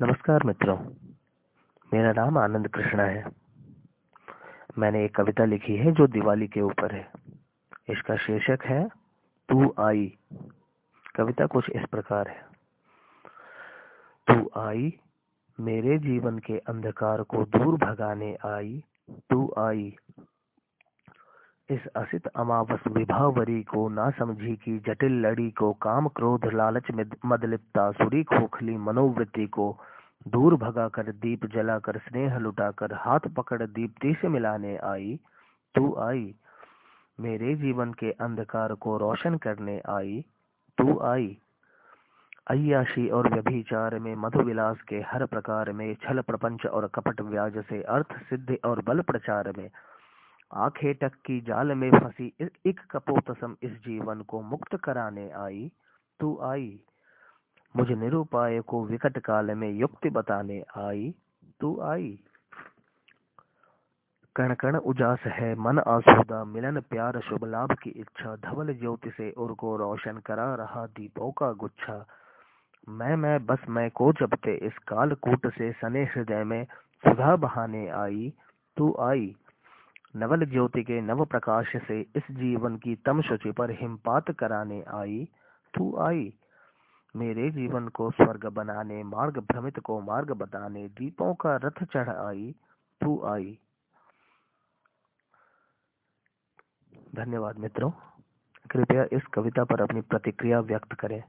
नमस्कार मित्रों, मेरा नाम आनंद कृष्णा है। मैंने एक कविता लिखी है जो दिवाली के ऊपर है। इसका शीर्षक है, तू आई। कविता कुछ इस प्रकार है। तू आई, मेरे जीवन के अंधकार को दूर भगाने आई। तू आई इस असित अमावस विभावरी को ना समझी की जटिल लड़ी को काम क्रोध लालच में मदलिप्ता सुरी खोखली मनोवृत्ति को दूर भगा कर दीप जलाकर स्नेह लुटाकर हाथ पकड़ दीप्ति से मिलाने आई। तू आई। मेरे जीवन के अंधकार को रोशन करने आई। तू आई। अयाशी और व्यभिचार में मधु विलास के हर प्रकार में छल प्रपंच और कपट व्याज से अर्थ सिद्धि और बल प्रचार में आखे टक की जाल में फंसी एक कपोतसम इस जीवन को मुक्त कराने आई, तू आई। मुझे निरुपाय को विकट काल में युक्ति बताने आई, तू आई। कण कण उजास है मन आसूदा, मिलन प्यार शुभ लाभ की इच्छा, धवल ज्योति से उर को रोशन करा रहा दीपों का गुच्छा। मैं मैं, बस मैं को जबते इस काल कूट से सने हृदय में सुधा बहाने आई, तू आई। नवल ज्योति के नव प्रकाश से इस जीवन की तम शुचि पर हिमपात कराने आई, तू आई। मेरे जीवन को स्वर्ग बनाने, मार्ग भ्रमित को मार्ग बताने, दीपों का रथ चढ़ आई, तू आई। धन्यवाद मित्रों। कृपया इस कविता पर अपनी प्रतिक्रिया व्यक्त करें।